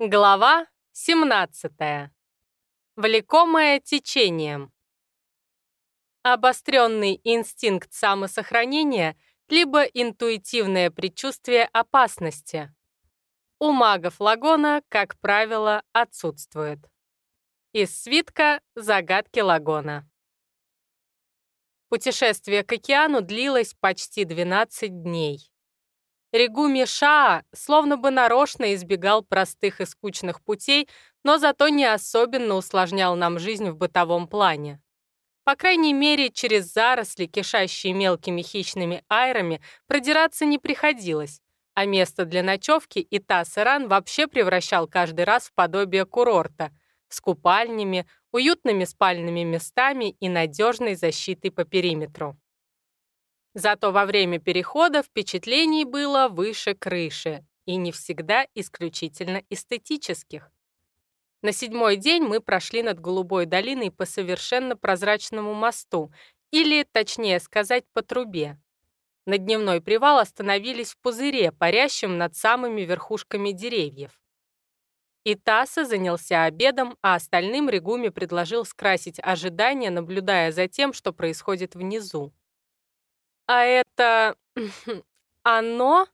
Глава 17. Влекомое течением. Обостренный инстинкт самосохранения либо интуитивное предчувствие опасности. У магов Лагона, как правило, отсутствует. Из свитка «Загадки Лагона». Путешествие к океану длилось почти 12 дней. Ригуми Шаа словно бы нарочно избегал простых и скучных путей, но зато не особенно усложнял нам жизнь в бытовом плане. По крайней мере, через заросли, кишащие мелкими хищными айрами, продираться не приходилось, а место для ночевки и Тасеран вообще превращал каждый раз в подобие курорта с купальнями, уютными спальными местами и надежной защитой по периметру. Зато во время перехода впечатлений было выше крыши и не всегда исключительно эстетических. На седьмой день мы прошли над Голубой долиной по совершенно прозрачному мосту, или, точнее сказать, по трубе. На дневной привал остановились в пузыре, парящем над самыми верхушками деревьев. И Таса занялся обедом, а остальным Регуми предложил скрасить ожидания, наблюдая за тем, что происходит внизу. «А это... оно?»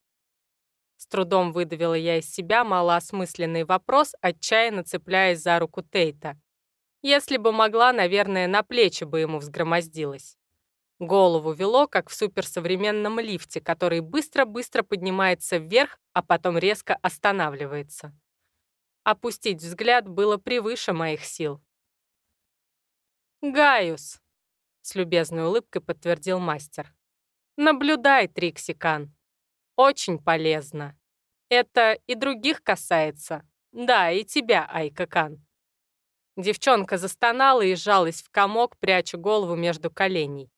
С трудом выдавила я из себя малоосмысленный вопрос, отчаянно цепляясь за руку Тейта. Если бы могла, наверное, на плечи бы ему взгромоздилась. Голову вело, как в суперсовременном лифте, который быстро-быстро поднимается вверх, а потом резко останавливается. Опустить взгляд было превыше моих сил. «Гaius», — с любезной улыбкой подтвердил мастер. Наблюдай, Триксикан. Очень полезно. Это и других касается. Да, и тебя, Айкакан. Девчонка застонала и сжалась в комок, пряча голову между коленей.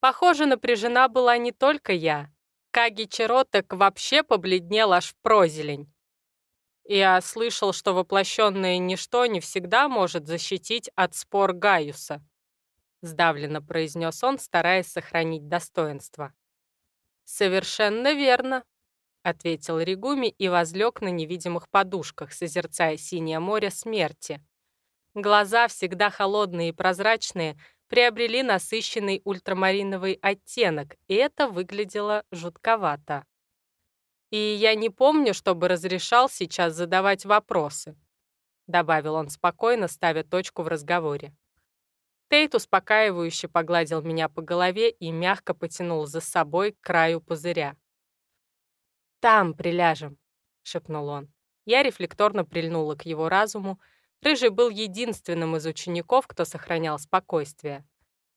Похоже, напряжена была не только я. Каги Чаротек вообще побледнел аж в прозелень. Я слышал, что воплощенное ничто не всегда может защитить от спор Гаюса. Сдавленно произнес он, стараясь сохранить достоинство. «Совершенно верно», — ответил Ригуми и возлег на невидимых подушках, созерцая синее море смерти. Глаза, всегда холодные и прозрачные, приобрели насыщенный ультрамариновый оттенок, и это выглядело жутковато. «И я не помню, чтобы разрешал сейчас задавать вопросы», добавил он спокойно, ставя точку в разговоре. Тейт успокаивающе погладил меня по голове и мягко потянул за собой к краю пузыря. «Там приляжем», — шепнул он. Я рефлекторно прильнула к его разуму. Рыжий был единственным из учеников, кто сохранял спокойствие.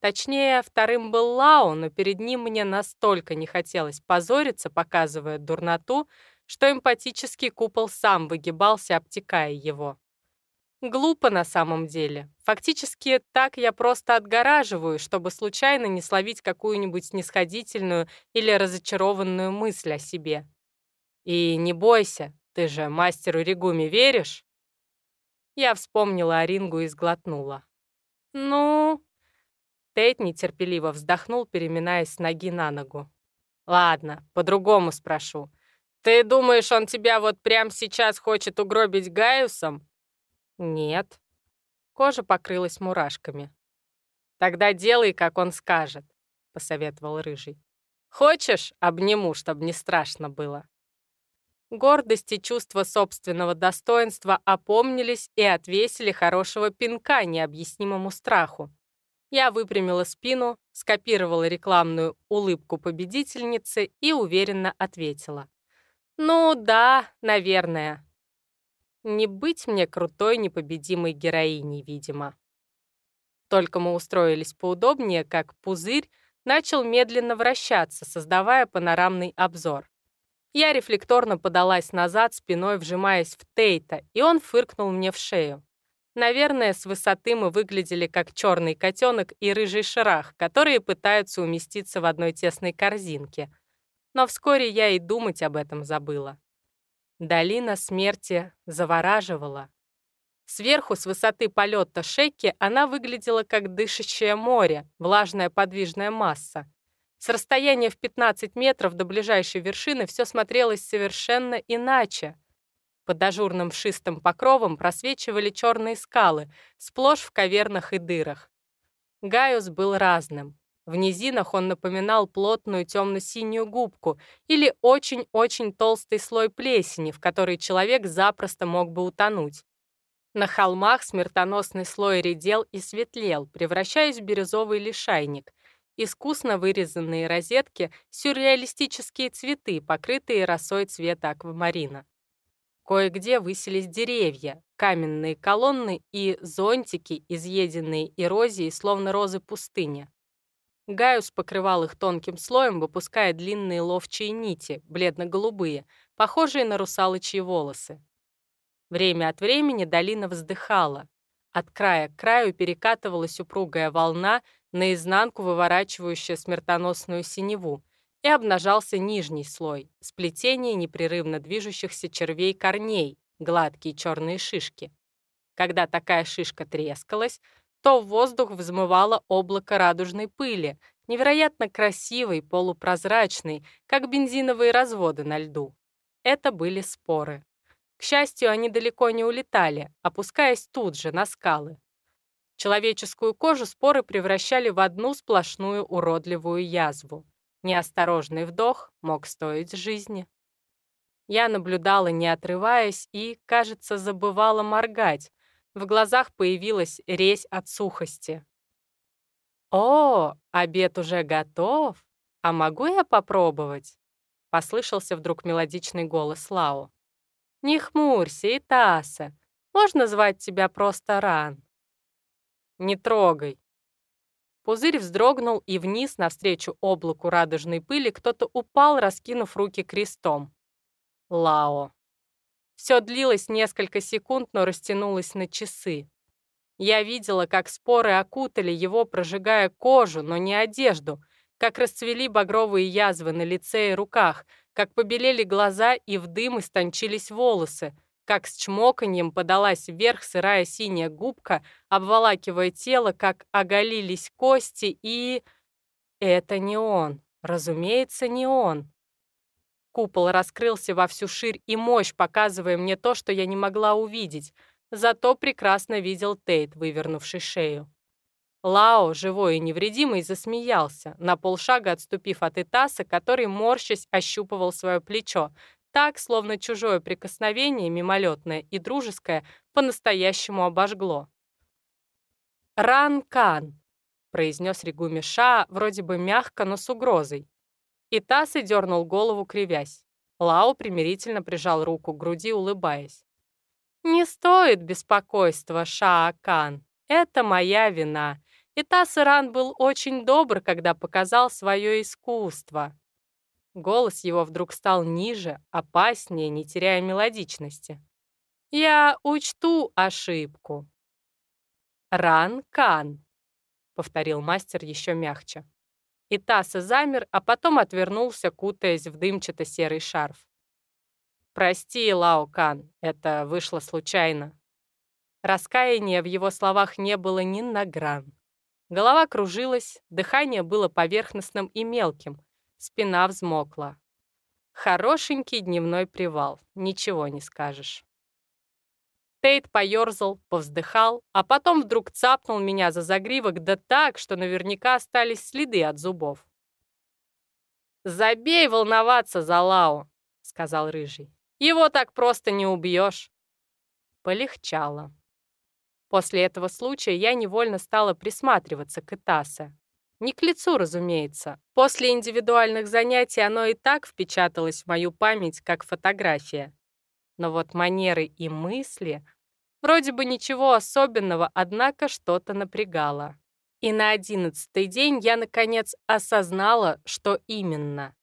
Точнее, вторым был Лао, но перед ним мне настолько не хотелось позориться, показывая дурноту, что эмпатический купол сам выгибался, обтекая его. Глупо на самом деле. Фактически так я просто отгораживаю, чтобы случайно не словить какую-нибудь снисходительную или разочарованную мысль о себе. И не бойся, ты же мастеру Ригуми веришь? Я вспомнила о Рингу и сглотнула. Ну... Тейт нетерпеливо вздохнул, переминаясь с ноги на ногу. «Ладно, по-другому спрошу. Ты думаешь, он тебя вот прямо сейчас хочет угробить Гaiusом? «Нет». Кожа покрылась мурашками. «Тогда делай, как он скажет», — посоветовал Рыжий. «Хочешь, обниму, чтобы не страшно было». Гордость и чувство собственного достоинства опомнились и отвесили хорошего пинка необъяснимому страху. Я выпрямила спину, скопировала рекламную улыбку победительницы и уверенно ответила. «Ну да, наверное. Не быть мне крутой, непобедимой героиней, видимо. Только мы устроились поудобнее, как пузырь начал медленно вращаться, создавая панорамный обзор. Я рефлекторно подалась назад, спиной вжимаясь в Тейта, и он фыркнул мне в шею. Наверное, с высоты мы выглядели как черный котенок и рыжий шарах, которые пытаются уместиться в одной тесной корзинке. Но вскоре я и думать об этом забыла. Долина смерти завораживала. Сверху, с высоты полета Шекки, она выглядела как дышащее море, влажная подвижная масса. С расстояния в 15 метров до ближайшей вершины все смотрелось совершенно иначе. Под ажурным шистым покровом просвечивали черные скалы, сплошь в кавернах и дырах. Гaius был разным. В низинах он напоминал плотную темно-синюю губку или очень-очень толстый слой плесени, в который человек запросто мог бы утонуть. На холмах смертоносный слой редел и светлел, превращаясь в бирюзовый лишайник. Искусно вырезанные розетки — сюрреалистические цветы, покрытые росой цвета аквамарина. Кое-где высились деревья, каменные колонны и зонтики, изъеденные эрозией, словно розы пустыни. Гaius покрывал их тонким слоем, выпуская длинные ловчие нити, бледно-голубые, похожие на русалочьи волосы. Время от времени долина вздыхала. От края к краю перекатывалась упругая волна, наизнанку выворачивающая смертоносную синеву, и обнажался нижний слой, сплетение непрерывно движущихся червей корней, гладкие черные шишки. Когда такая шишка трескалась, то в воздух взмывало облако радужной пыли, невероятно красивой, полупрозрачной, как бензиновые разводы на льду. Это были споры. К счастью, они далеко не улетали, опускаясь тут же, на скалы. Человеческую кожу споры превращали в одну сплошную уродливую язву. Неосторожный вдох мог стоить жизни. Я наблюдала, не отрываясь, и, кажется, забывала моргать. В глазах появилась резь от сухости. «О, обед уже готов! А могу я попробовать?» Послышался вдруг мелодичный голос Лао. «Не хмурься, Итаса. Можно звать тебя просто Ран?» «Не трогай», Пузырь вздрогнул, и вниз, навстречу облаку радужной пыли, кто-то упал, раскинув руки крестом. Лао. Все длилось несколько секунд, но растянулось на часы. Я видела, как споры окутали его, прожигая кожу, но не одежду, как расцвели багровые язвы на лице и руках, как побелели глаза и в дым истончились волосы, как с чмоканьем подалась вверх сырая синяя губка, обволакивая тело, как оголились кости, и... Это не он. Разумеется, не он. Купол раскрылся во всю ширь и мощь, показывая мне то, что я не могла увидеть. Зато прекрасно видел Тейт, вывернувший шею. Лао, живой и невредимый, засмеялся, на полшага отступив от Итаса, который, морщась, ощупывал свое плечо, так, словно чужое прикосновение, мимолетное и дружеское, по-настоящему обожгло. «Ран-кан», — произнес Ригуми Ша, вроде бы мягко, но с угрозой. И Тасы дернул голову, кривясь. Лао примирительно прижал руку к груди, улыбаясь. «Не стоит беспокойства, Шаа-кан. Это моя вина. И Тасыран был очень добр, когда показал свое искусство. Голос его вдруг стал ниже, опаснее, не теряя мелодичности. «Я учту ошибку». «Ран-кан», — повторил мастер еще мягче. И Таса замер, а потом отвернулся, кутаясь в дымчато-серый шарф. «Прости, Лао-кан, это вышло случайно». Раскаяния в его словах не было ни на гран. Голова кружилась, дыхание было поверхностным и мелким, Спина взмокла. Хорошенький дневной привал, ничего не скажешь. Тейт поерзал, повздыхал, а потом вдруг цапнул меня за загривок да так, что наверняка остались следы от зубов. «Забей волноваться за Лао», — сказал Рыжий. «Его так просто не убьешь». Полегчало. После этого случая я невольно стала присматриваться к Итасе. Не к лицу, разумеется. После индивидуальных занятий оно и так впечаталось в мою память, как фотография. Но вот манеры и мысли... Вроде бы ничего особенного, однако что-то напрягало. И на одиннадцатый день я, наконец, осознала, что именно.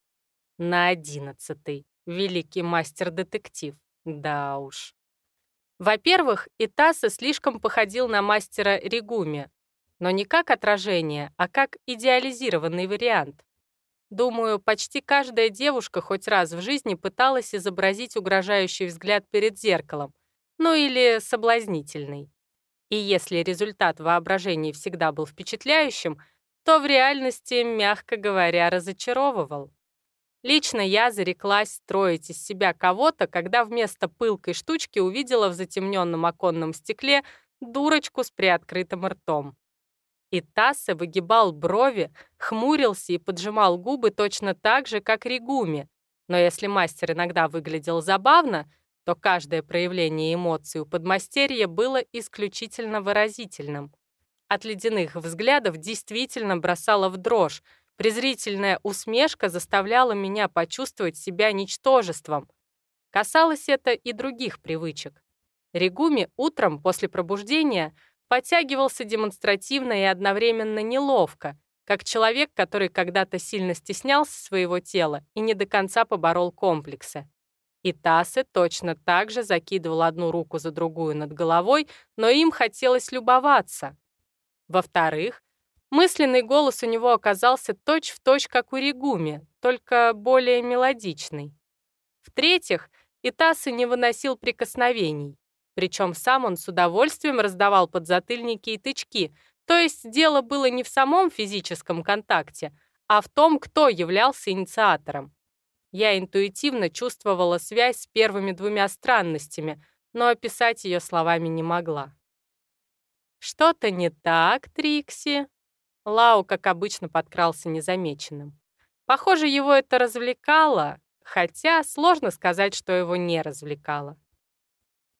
На одиннадцатый. Великий мастер-детектив. Да уж. Во-первых, Итаса слишком походил на мастера Ригуми, но не как отражение, а как идеализированный вариант. Думаю, почти каждая девушка хоть раз в жизни пыталась изобразить угрожающий взгляд перед зеркалом, ну или соблазнительный. И если результат воображения всегда был впечатляющим, то в реальности, мягко говоря, разочаровывал. Лично я зареклась строить из себя кого-то, когда вместо пылкой штучки увидела в затемненном оконном стекле дурочку с приоткрытым ртом. И Тассе выгибал брови, хмурился и поджимал губы точно так же, как Ригуми. Но если мастер иногда выглядел забавно, то каждое проявление эмоций у подмастерья было исключительно выразительным. От ледяных взглядов действительно бросало в дрожь, презрительная усмешка заставляла меня почувствовать себя ничтожеством. Касалось это и других привычек. Ригуми утром после пробуждения подтягивался демонстративно и одновременно неловко, как человек, который когда-то сильно стеснялся своего тела и не до конца поборол комплексы. И Тасе точно так же закидывал одну руку за другую над головой, но им хотелось любоваться. Во-вторых, мысленный голос у него оказался точь-в-точь, точь, как у Ригуми, только более мелодичный. В-третьих, Итасы не выносил прикосновений. Причем сам он с удовольствием раздавал подзатыльники и тычки, то есть дело было не в самом физическом контакте, а в том, кто являлся инициатором. Я интуитивно чувствовала связь с первыми двумя странностями, но описать ее словами не могла. «Что-то не так, Трикси?» Лау, как обычно, подкрался незамеченным. Похоже, его это развлекало, хотя сложно сказать, что его не развлекало.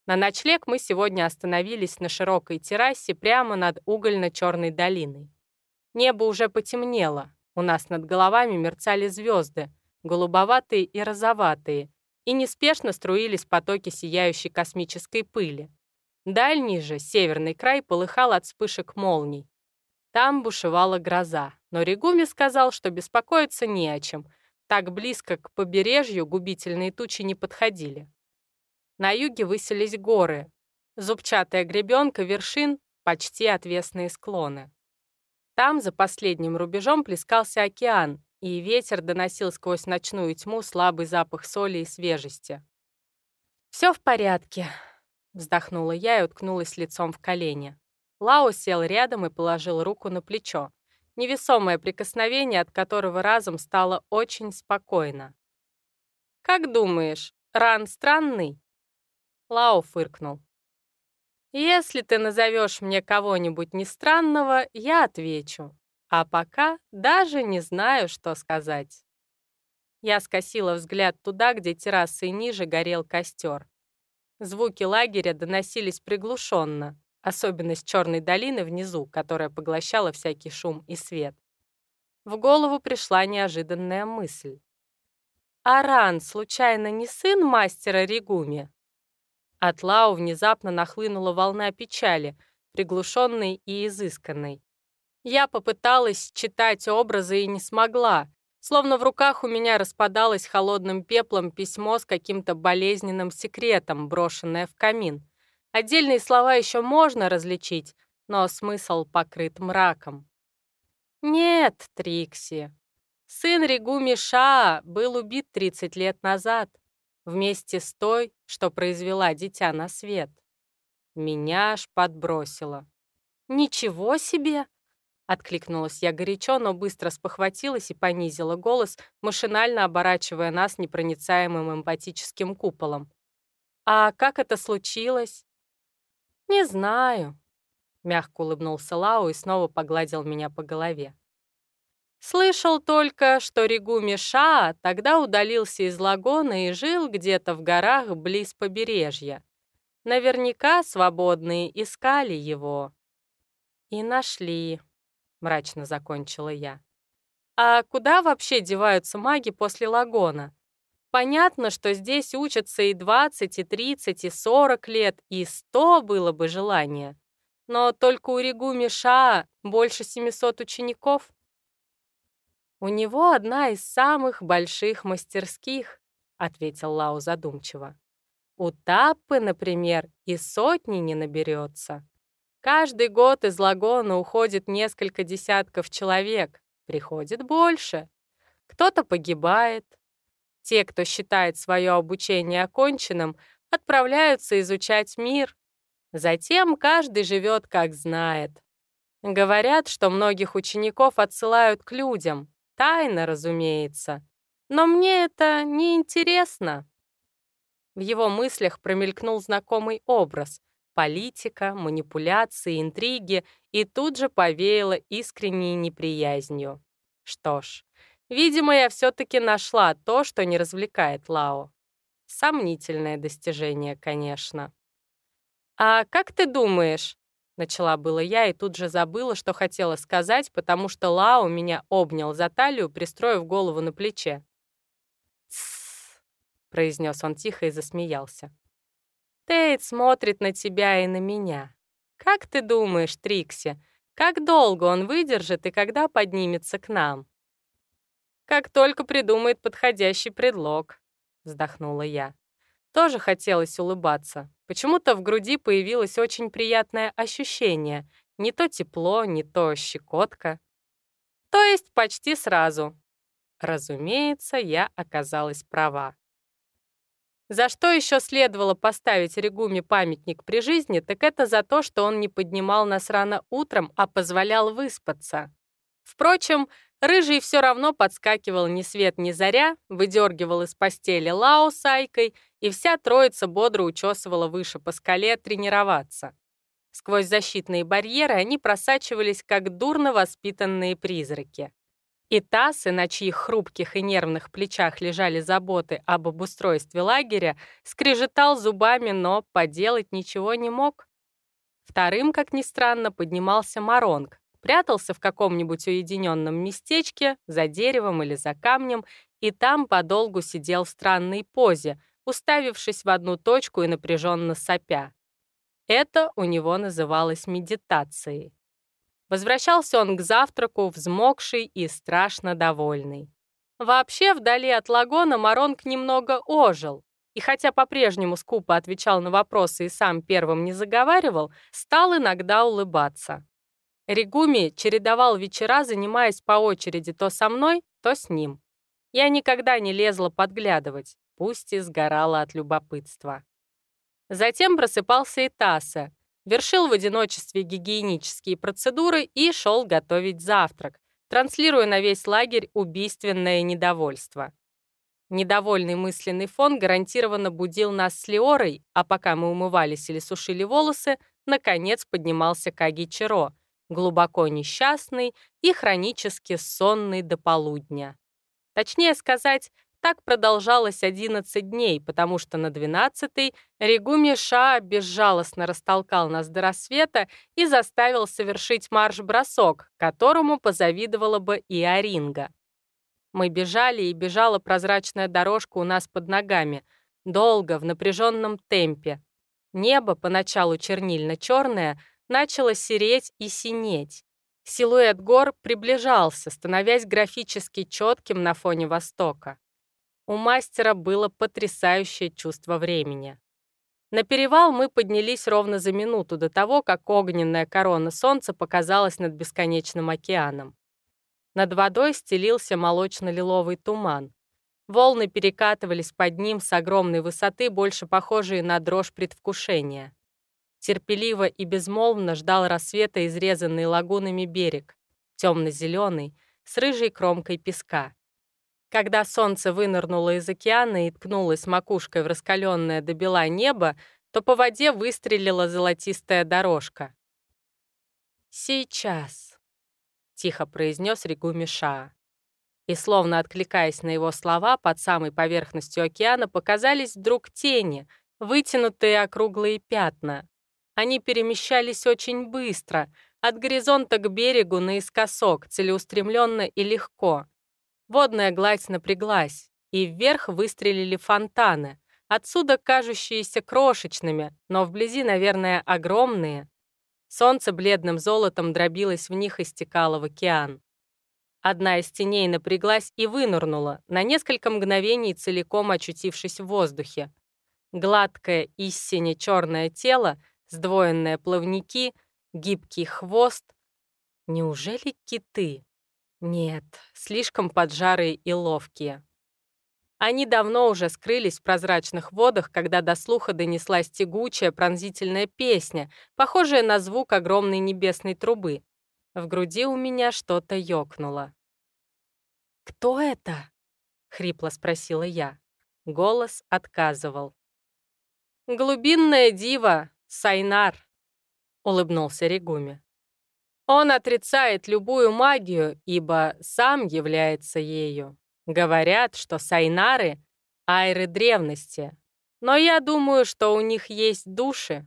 На ночлег мы сегодня остановились на широкой террасе прямо над угольно-черной долиной. Небо уже потемнело, у нас над головами мерцали звезды, голубоватые и розоватые, и неспешно струились потоки сияющей космической пыли. Дальний же, северный край, полыхал от вспышек молний. Там бушевала гроза, но Ригуми сказал, что беспокоиться не о чем. Так близко к побережью губительные тучи не подходили. На юге высились горы, зубчатая гребенка вершин, почти отвесные склоны. Там, за последним рубежом, плескался океан, и ветер доносил сквозь ночную тьму слабый запах соли и свежести. «Все в порядке», — вздохнула я и уткнулась лицом в колени. Лао сел рядом и положил руку на плечо. Невесомое прикосновение, от которого разом стало очень спокойно. «Как думаешь, Ран странный?» Лао фыркнул. «Если ты назовешь мне кого-нибудь нестранного, я отвечу. А пока даже не знаю, что сказать. Я скосила взгляд туда, где террасой ниже горел костер. Звуки лагеря доносились приглушенно, особенно с черной долины внизу, которая поглощала всякий шум и свет. В голову пришла неожиданная мысль. «Аран, случайно, не сын мастера Ригуми?» От Лау внезапно нахлынула волна печали, приглушенной и изысканной. Я попыталась читать образы и не смогла. Словно в руках у меня распадалось холодным пеплом письмо с каким-то болезненным секретом, брошенное в камин. Отдельные слова еще можно различить, но смысл покрыт мраком. «Нет, Трикси. Сын Ригуми Ша был убит 30 лет назад, вместе с той, что произвела дитя на свет. Меня аж подбросило. «Ничего себе!» Откликнулась я горячо, но быстро спохватилась и понизила голос, машинально оборачивая нас непроницаемым эмпатическим куполом. «А как это случилось?» «Не знаю», — мягко улыбнулся Лао и снова погладил меня по голове. «Слышал только, что Ригуми Ша тогда удалился из лагона и жил где-то в горах близ побережья. Наверняка свободные искали его. И нашли». — мрачно закончила я. «А куда вообще деваются маги после лагона? Понятно, что здесь учатся и 20, и 30, и 40 лет, и 100 было бы желание. Но только у Ригуми Ша больше 700 учеников. «У него одна из самых больших мастерских», — ответил Лау задумчиво. «У Таппы, например, и сотни не наберется». Каждый год из Лагона уходит несколько десятков человек, приходит больше. Кто-то погибает. Те, кто считает свое обучение оконченным, отправляются изучать мир. Затем каждый живет как знает. Говорят, что многих учеников отсылают к людям. Тайно, разумеется. Но мне это не интересно. В его мыслях промелькнул знакомый образ — политика, манипуляции, интриги, и тут же повеяло искренней неприязнью. Что ж, видимо, я все-таки нашла то, что не развлекает Лао. Сомнительное достижение, конечно. «А как ты думаешь?» Начала было я и тут же забыла, что хотела сказать, потому что Лао меня обнял за талию, пристроив голову на плече. «Тссс», — произнес он тихо и засмеялся. «Тейт смотрит на тебя и на меня. Как ты думаешь, Трикси, как долго он выдержит и когда поднимется к нам?» «Как только придумает подходящий предлог», — вздохнула я. Тоже хотелось улыбаться. Почему-то в груди появилось очень приятное ощущение. Не то тепло, не то щекотка. То есть почти сразу. Разумеется, я оказалась права. За что еще следовало поставить Регуме памятник при жизни, так это за то, что он не поднимал нас рано утром, а позволял выспаться. Впрочем, Рыжий все равно подскакивал ни свет ни заря, выдергивал из постели Лао с Айкой, и вся троица бодро учесывала выше по скале тренироваться. Сквозь защитные барьеры они просачивались, как дурно воспитанные призраки. И Тасы, на чьих хрупких и нервных плечах лежали заботы об обустройстве лагеря, скрежетал зубами, но поделать ничего не мог. Вторым, как ни странно, поднимался Маронг, прятался в каком-нибудь уединенном местечке, за деревом или за камнем, и там подолгу сидел в странной позе, уставившись в одну точку и напряженно сопя. Это у него называлось медитацией. Возвращался он к завтраку, взмокший и страшно довольный. Вообще, вдали от лагона Маронг немного ожил, и хотя по-прежнему скупо отвечал на вопросы и сам первым не заговаривал, стал иногда улыбаться. Ригуми чередовал вечера, занимаясь по очереди то со мной, то с ним. Я никогда не лезла подглядывать, пусть и сгорала от любопытства. Затем просыпался и Таса, вершил в одиночестве гигиенические процедуры и шел готовить завтрак, транслируя на весь лагерь убийственное недовольство. Недовольный мысленный фон гарантированно будил нас с Леорой, а пока мы умывались или сушили волосы, наконец поднимался Каги Чиро, глубоко несчастный и хронически сонный до полудня. Точнее сказать, так продолжалось 11 дней, потому что на 12-й Ригуми Ша безжалостно растолкал нас до рассвета и заставил совершить марш-бросок, которому позавидовала бы и Оринга. Мы бежали, и бежала прозрачная дорожка у нас под ногами, долго, в напряженном темпе. Небо, поначалу чернильно-черное, начало сереть и синеть. Силуэт гор приближался, становясь графически четким на фоне востока. У мастера было потрясающее чувство времени. На перевал мы поднялись ровно за минуту до того, как огненная корона солнца показалась над бесконечным океаном. Над водой стелился молочно-лиловый туман. Волны перекатывались под ним с огромной высоты, больше похожие на дрожь предвкушения. Терпеливо и безмолвно ждал рассвета изрезанный лагунами берег, темно-зеленый, с рыжей кромкой песка. Когда солнце вынырнуло из океана и ткнулось макушкой в раскаленное до бела небо, то по воде выстрелила золотистая дорожка. «Сейчас», — тихо произнес Ригу Миша. И, словно откликаясь на его слова, под самой поверхностью океана показались вдруг тени, вытянутые округлые пятна, они перемещались очень быстро, от горизонта к берегу наискосок, целеустремленно и легко. Водная гладь напряглась, и вверх выстрелили фонтаны, отсюда кажущиеся крошечными, но вблизи, наверное, огромные. Солнце бледным золотом дробилось в них и стекало в океан. Одна из теней напряглась и вынырнула, на несколько мгновений целиком очутившись в воздухе. Гладкое и сине-черное тело сдвоенные плавники, гибкий хвост. Неужели киты? Нет, слишком поджарые и ловкие. Они давно уже скрылись в прозрачных водах, когда до слуха донеслась тягучая пронзительная песня, похожая на звук огромной небесной трубы. В груди у меня что-то ёкнуло. «Кто это?» — хрипло спросила я. Голос отказывал. «Глубинная дива, Сайнар», — улыбнулся Регуми. «Он отрицает любую магию, ибо сам является ею. Говорят, что Сайнары — айры древности, но я думаю, что у них есть души».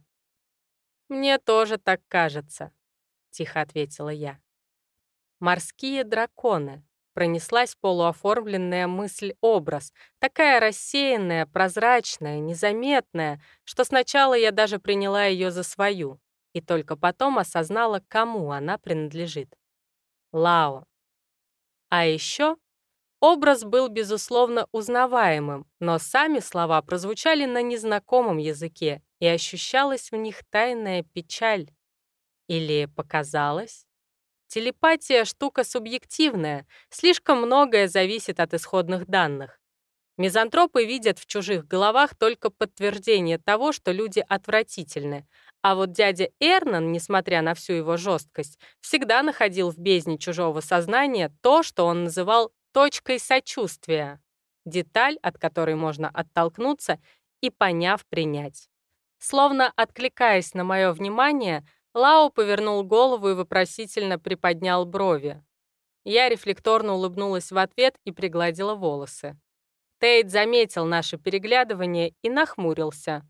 «Мне тоже так кажется», — тихо ответила я. «Морские драконы», Пронеслась полуоформленная мысль-образ, такая рассеянная, прозрачная, незаметная, что сначала я даже приняла ее за свою, и только потом осознала, кому она принадлежит. Лао. А еще образ был, безусловно, узнаваемым, но сами слова прозвучали на незнакомом языке, и ощущалась в них тайная печаль. Или показалось? Телепатия — штука субъективная, слишком многое зависит от исходных данных. Мизантропы видят в чужих головах только подтверждение того, что люди отвратительны, а вот дядя Эрнан, несмотря на всю его жесткость, всегда находил в бездне чужого сознания то, что он называл точкой сочувствия, деталь, от которой можно оттолкнуться и, поняв, принять. Словно откликаясь на мое внимание, Лао повернул голову и вопросительно приподнял брови. Я рефлекторно улыбнулась в ответ и пригладила волосы. Тейт заметил наше переглядывание и нахмурился.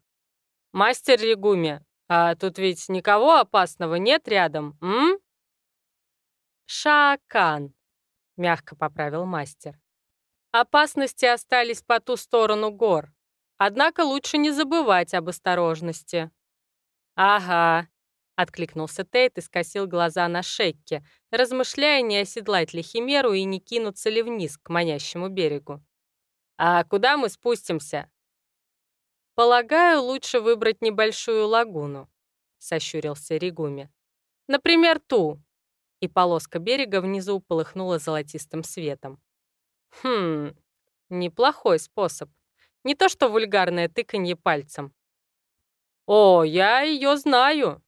«Мастер Ригуми, а тут ведь никого опасного нет рядом, м?» «Шаакан», — мягко поправил мастер. «Опасности остались по ту сторону гор. Однако лучше не забывать об осторожности». «Ага, Откликнулся Тейт и скосил глаза на Шекке, размышляя, не оседлать ли химеру и не кинуться ли вниз к манящему берегу. «А куда мы спустимся?» «Полагаю, лучше выбрать небольшую лагуну», — сощурился Ригуми. «Например, ту». И полоска берега внизу полыхнула золотистым светом. «Хм, неплохой способ. Не то что вульгарное тыканье пальцем». «О, я ее знаю!»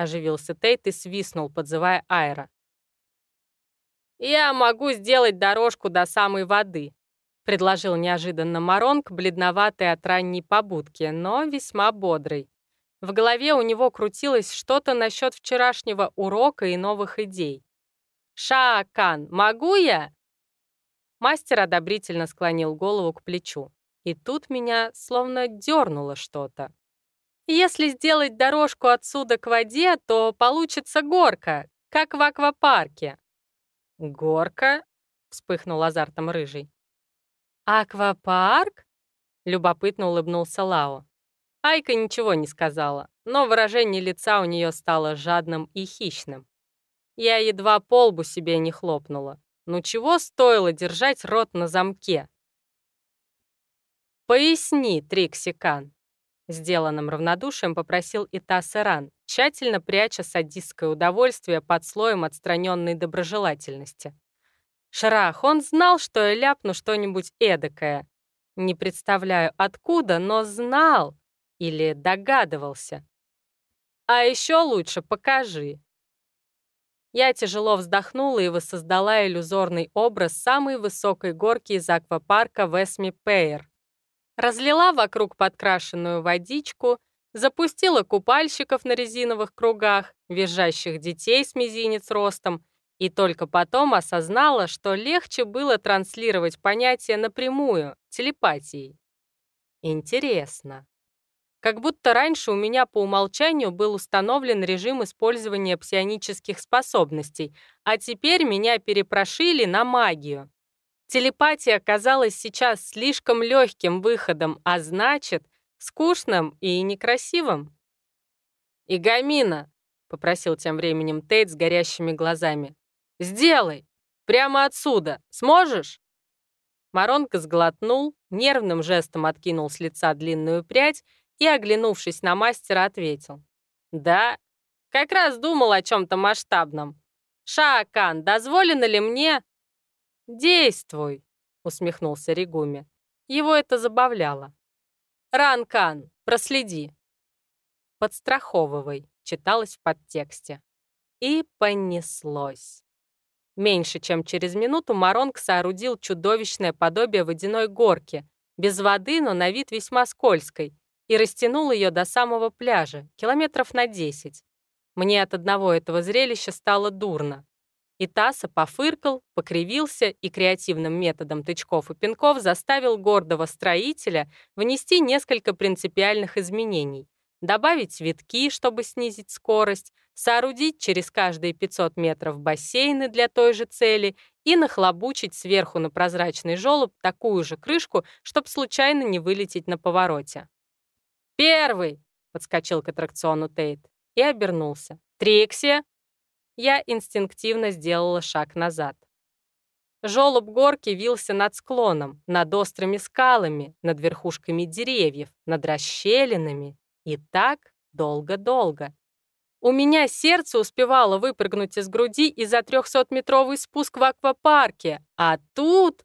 Оживился Тейт и свистнул, подзывая Айра. «Я могу сделать дорожку до самой воды», — предложил неожиданно Маронг, бледноватый от ранней побудки, но весьма бодрый. В голове у него крутилось что-то насчет вчерашнего урока и новых идей. «Шаакан, могу я?» Мастер одобрительно склонил голову к плечу. И тут меня словно дернуло что-то. Если сделать дорожку отсюда к воде, то получится горка, как в аквапарке». «Горка?» — вспыхнул азартом рыжий. «Аквапарк?» — любопытно улыбнулся Лао. Айка ничего не сказала, но выражение лица у нее стало жадным и хищным. Я едва полбу себе не хлопнула. Ну чего стоило держать рот на замке? «Поясни, Триксикан», Сделанным равнодушием попросил Итас Иран, тщательно пряча садистское удовольствие под слоем отстраненной доброжелательности. Шрах, он знал, что я ляпну что-нибудь эдакое. Не представляю откуда, но знал или догадывался. А еще лучше покажи. Я тяжело вздохнула и воссоздала иллюзорный образ самой высокой горки из аквапарка Весми Пейер, разлила вокруг подкрашенную водичку, запустила купальщиков на резиновых кругах, визжащих детей с мизинец ростом, и только потом осознала, что легче было транслировать понятие напрямую, телепатией. Интересно. Как будто раньше у меня по умолчанию был установлен режим использования псионических способностей, а теперь меня перепрошили на магию. Телепатия оказалась сейчас слишком легким выходом, а значит, скучным и некрасивым. «Игамина!» — попросил тем временем Тейт с горящими глазами. «Сделай! Прямо отсюда! Сможешь?» Маронка сглотнул, нервным жестом откинул с лица длинную прядь и, оглянувшись на мастера, ответил. «Да, как раз думал о чем-то масштабном. Шаакан, дозволено ли мне «Действуй!» — усмехнулся Ригуми. Его это забавляло. «Ранкан, проследи!» «Подстраховывай», — читалось в подтексте. И понеслось. Меньше чем через минуту Маронг соорудил чудовищное подобие водяной горки, без воды, но на вид весьма скользкой, и растянул ее до самого пляжа, километров на 10. Мне от одного этого зрелища стало дурно. И Таса пофыркал, покривился и креативным методом тычков и пинков заставил гордого строителя внести несколько принципиальных изменений. Добавить витки, чтобы снизить скорость, соорудить через каждые 500 метров бассейны для той же цели и нахлобучить сверху на прозрачный желоб такую же крышку, чтобы случайно не вылететь на повороте. «Первый!» — подскочил к аттракциону Тейт и обернулся. «Трикси!» Я инстинктивно сделала шаг назад. Жолоб горки вился над склоном, над острыми скалами, над верхушками деревьев, над расщелинами. И так долго-долго. У меня сердце успевало выпрыгнуть из груди и за 300-метровый спуск в аквапарке, а тут...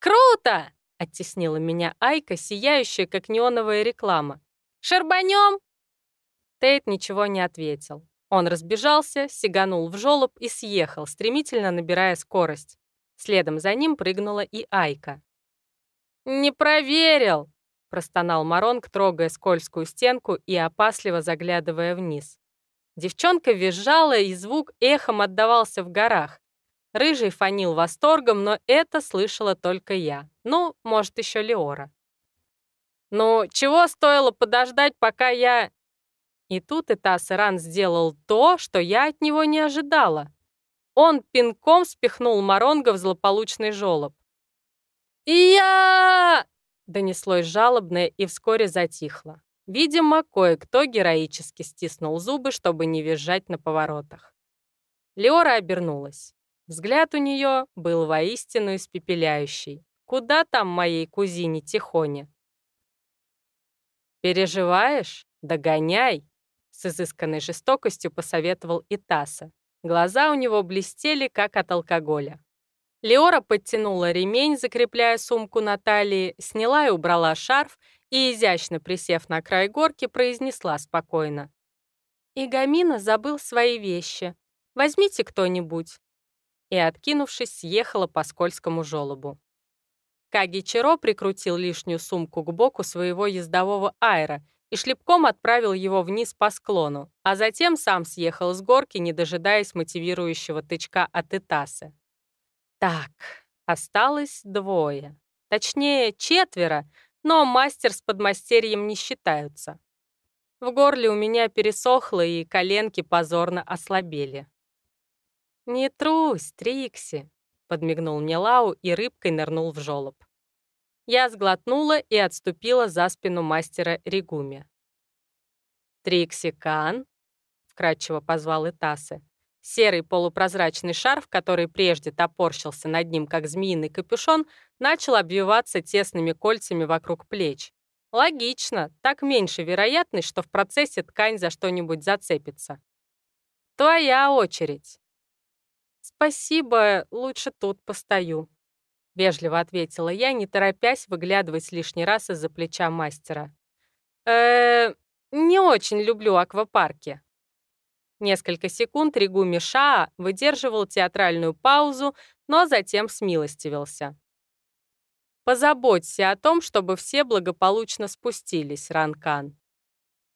«Круто!» — оттеснила меня Айка, сияющая, как неоновая реклама. «Шарбанем?» Тейт ничего не ответил. Он разбежался, сиганул в жолоб и съехал, стремительно набирая скорость. Следом за ним прыгнула и Айка. «Не проверил!» — простонал Маронг, трогая скользкую стенку и опасливо заглядывая вниз. Девчонка визжала, и звук эхом отдавался в горах. Рыжий фонил восторгом, но это слышала только я. Ну, может, еще Леора. «Ну, чего стоило подождать, пока я...» И тут Итас Иран сделал то, что я от него не ожидала. Он пинком спихнул Маронга в злополучный жолоб. «И я...» — донеслось жалобное и вскоре затихло. Видимо, кое-кто героически стиснул зубы, чтобы не визжать на поворотах. Леора обернулась. Взгляд у нее был воистину испепеляющий. Куда там моей кузине Тихоне? «Переживаешь? Догоняй!» С изысканной жестокостью посоветовал Итаса. Глаза у него блестели, как от алкоголя. Леора подтянула ремень, закрепляя сумку на талии, сняла и убрала шарф и, изящно присев на край горки, произнесла спокойно. «Игамина забыл свои вещи. Возьмите кто-нибудь». И, откинувшись, съехала по скользкому желобу. Каги Чиро прикрутил лишнюю сумку к боку своего ездового айра и шлепком отправил его вниз по склону, а затем сам съехал с горки, не дожидаясь мотивирующего тычка от Итасы. Так, осталось двое. Точнее, четверо, но мастер с подмастерьем не считаются. В горле у меня пересохло, и коленки позорно ослабели. «Не трусь, Трикси», — подмигнул мне Лау и рыбкой нырнул в жолоб. Я сглотнула и отступила за спину мастера Ригуми. «Трикси Кан», — вкратчиво позвал Итасы. Серый полупрозрачный шарф, который прежде топорщился над ним, как змеиный капюшон, начал обвиваться тесными кольцами вокруг плеч. Логично, так меньше вероятность, что в процессе ткань за что-нибудь зацепится. Твоя очередь. Спасибо, лучше тут постою. Вежливо ответила я, не торопясь выглядывать лишний раз из-за плеча мастера. э не очень люблю аквапарки. Несколько секунд Ригуми Шаа выдерживал театральную паузу, но затем смилостивился. «Позаботься о том, чтобы все благополучно спустились, Ранкан».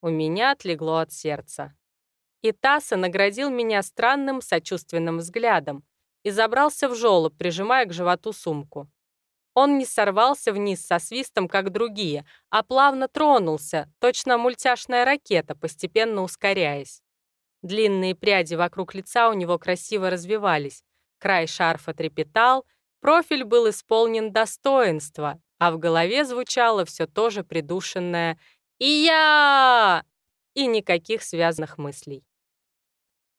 У меня отлегло от сердца. И Таса наградил меня странным сочувственным взглядом и забрался в жёлоб, прижимая к животу сумку. Он не сорвался вниз со свистом, как другие, а плавно тронулся, точно мультяшная ракета, постепенно ускоряясь. Длинные пряди вокруг лица у него красиво развивались, край шарфа трепетал, профиль был исполнен достоинства, а в голове звучало все то же придушенное «И я!» и никаких связанных мыслей.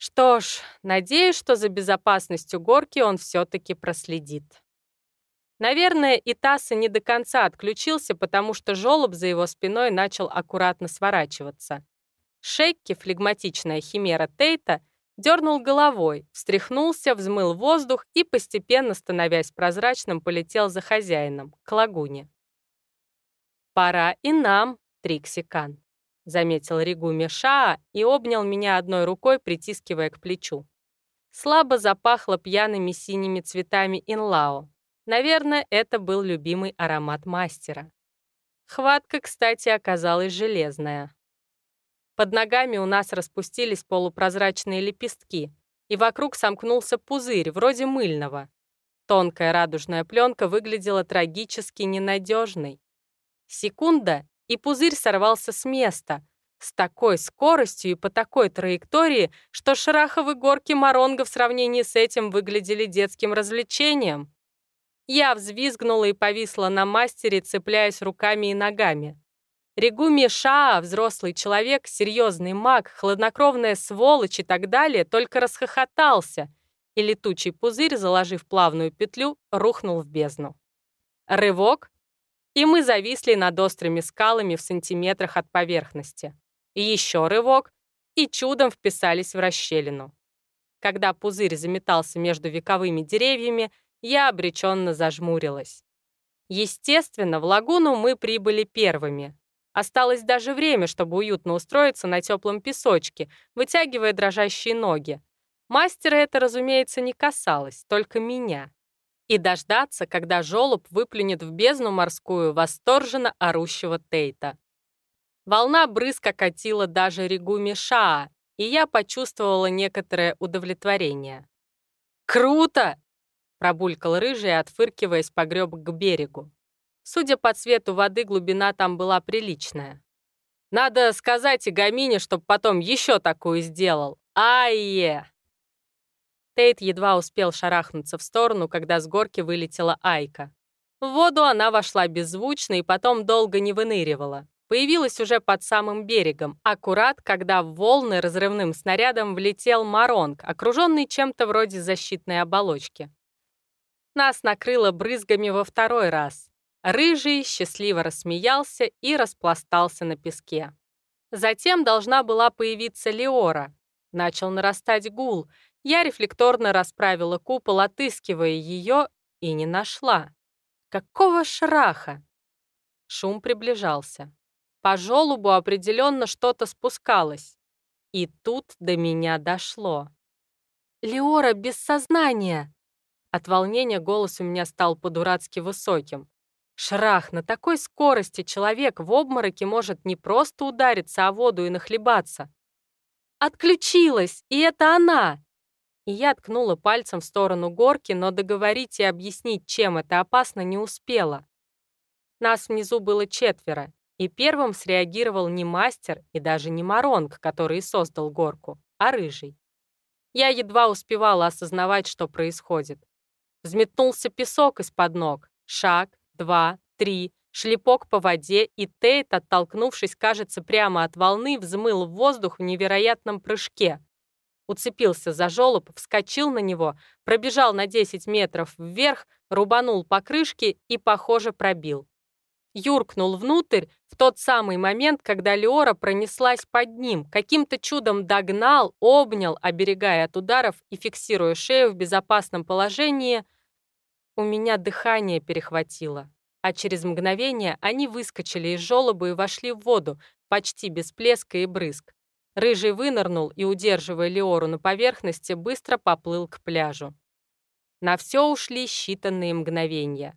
Что ж, надеюсь, что за безопасностью горки он все-таки проследит. Наверное, и Тасса не до конца отключился, потому что жолоб за его спиной начал аккуратно сворачиваться. Шекки, флегматичная химера Тейта, дернул головой, встряхнулся, взмыл воздух и, постепенно становясь прозрачным, полетел за хозяином, к лагуне. «Пора и нам, Триксикан», — заметил Ригуми Шаа и обнял меня одной рукой, притискивая к плечу. Слабо запахло пьяными синими цветами инлао. Наверное, это был любимый аромат мастера. Хватка, кстати, оказалась железная. Под ногами у нас распустились полупрозрачные лепестки, и вокруг сомкнулся пузырь, вроде мыльного. Тонкая радужная пленка выглядела трагически ненадежной. Секунда, и пузырь сорвался с места, с такой скоростью и по такой траектории, что шараховые горки Моронга в сравнении с этим выглядели детским развлечением. Я взвизгнула и повисла на мастере, цепляясь руками и ногами. Регуми Шаа, взрослый человек, серьезный маг, хладнокровная сволочь и так далее, только расхохотался — и летучий пузырь, заложив плавную петлю, рухнул в бездну. Рывок, и мы зависли над острыми скалами в сантиметрах от поверхности. Еще рывок, и чудом вписались в расщелину. Когда пузырь заметался между вековыми деревьями, я обреченно зажмурилась. Естественно, в лагуну мы прибыли первыми. Осталось даже время, чтобы уютно устроиться на теплом песочке, вытягивая дрожащие ноги, Мастера это, разумеется, не касалось, только меня. И дождаться, когда жолоб выплюнет в бездну морскую восторженно орущего Тейта. Волна брызг катила даже Ригуми Шаа, и я почувствовала некоторое удовлетворение. «Круто!» — пробулькал рыжий, отфыркиваясь погреб к берегу. Судя по цвету воды, глубина там была приличная. «Надо сказать Игамине, чтоб потом еще такую сделал. Ай-е!» Тейт едва успел шарахнуться в сторону, когда с горки вылетела Айка. В воду она вошла беззвучно и потом долго не выныривала. Появилась уже под самым берегом, аккурат, когда в волны разрывным снарядом влетел Маронг, окруженный чем-то вроде защитной оболочки. Нас накрыло брызгами во второй раз. Рыжий счастливо рассмеялся и распластался на песке. Затем должна была появиться Леора. Начал нарастать гул, я рефлекторно расправила купол, отыскивая ее, и не нашла. Какого шраха? Шум приближался. По желобу определенно что-то спускалось. И тут до меня дошло. «Леора без сознания!» От волнения голос у меня стал по-дурацки высоким. Шрах, на такой скорости человек в обмороке может не просто удариться о воду и нахлебаться. «Отключилась, и это она!» И я ткнула пальцем в сторону горки, но договорить и объяснить, чем это опасно, не успела. Нас внизу было четверо, и первым среагировал не мастер и даже не Маронг, который создал горку, а Рыжий. Я едва успевала осознавать, что происходит. Взметнулся песок из-под ног. Шаг, два, три, шлепок по воде, и Тейт, оттолкнувшись, кажется, прямо от волны, взмыл в воздух в невероятном прыжке уцепился за жёлоб, вскочил на него, пробежал на 10 метров вверх, рубанул по крышке и, похоже, пробил. Юркнул внутрь в тот самый момент, когда Леора пронеслась под ним, каким-то чудом догнал, обнял, оберегая от ударов и фиксируя шею в безопасном положении. У меня дыхание перехватило, а через мгновение они выскочили из жёлоба и вошли в воду, почти без плеска и брызг. Рыжий вынырнул и, удерживая Леору на поверхности, быстро поплыл к пляжу. На все ушли считанные мгновения.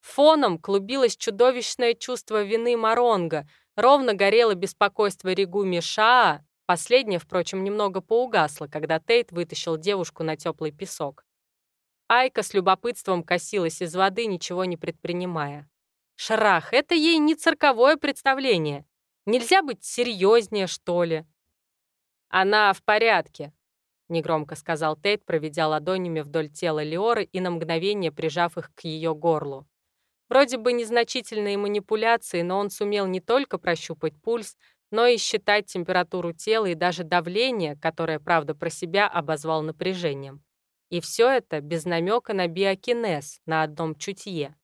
Фоном клубилось чудовищное чувство вины Маронга, ровно горело беспокойство Ригуми Шаа, последнее, впрочем, немного поугасло, когда Тейт вытащил девушку на теплый песок. Айка с любопытством косилась из воды, ничего не предпринимая. Шрах, это ей не цирковое представление. Нельзя быть серьезнее, что ли? Она в порядке, негромко сказал Тейт, проведя ладонями вдоль тела Леоры и на мгновение прижав их к ее горлу. Вроде бы незначительные манипуляции, но он сумел не только прощупать пульс, но и считать температуру тела и даже давление, которое, правда, про себя обозвал напряжением. И все это без намека на биокинез, на одном чутье.